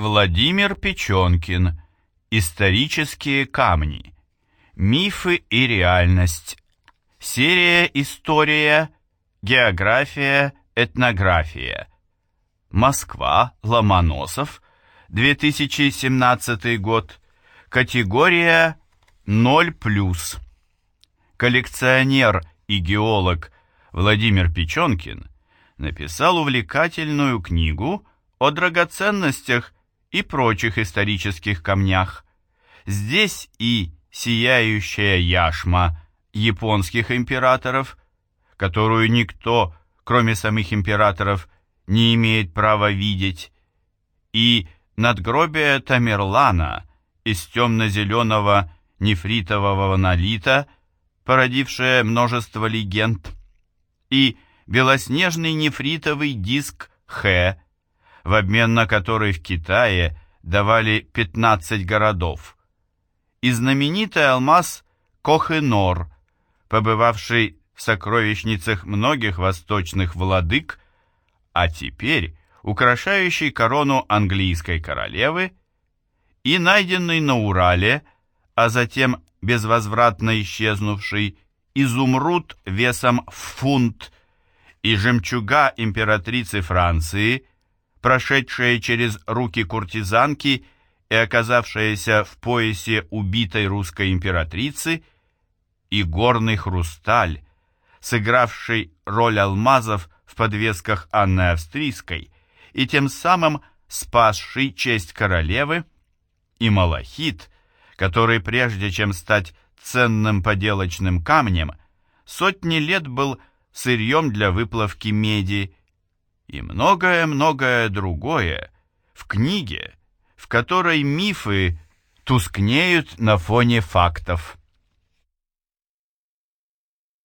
Владимир Печенкин. Исторические камни. Мифы и реальность. Серия «История», «География», «Этнография». Москва, Ломоносов, 2017 год. Категория 0+. Коллекционер и геолог Владимир Печенкин написал увлекательную книгу о драгоценностях и прочих исторических камнях. Здесь и сияющая яшма японских императоров, которую никто, кроме самих императоров, не имеет права видеть, и надгробие Тамерлана из темно-зеленого нефритового налита, породившее множество легенд, и белоснежный нефритовый диск Х, в обмен на который в Китае давали 15 городов, и знаменитый алмаз Кохенор, побывавший в сокровищницах многих восточных владык, а теперь украшающий корону английской королевы, и найденный на Урале, а затем безвозвратно исчезнувший изумруд весом в фунт и жемчуга императрицы Франции, прошедшая через руки куртизанки и оказавшаяся в поясе убитой русской императрицы, и горный хрусталь, сыгравший роль алмазов в подвесках Анны Австрийской и тем самым спасший честь королевы, и малахит, который прежде чем стать ценным поделочным камнем, сотни лет был сырьем для выплавки меди, и многое-многое другое в книге, в которой мифы тускнеют на фоне фактов.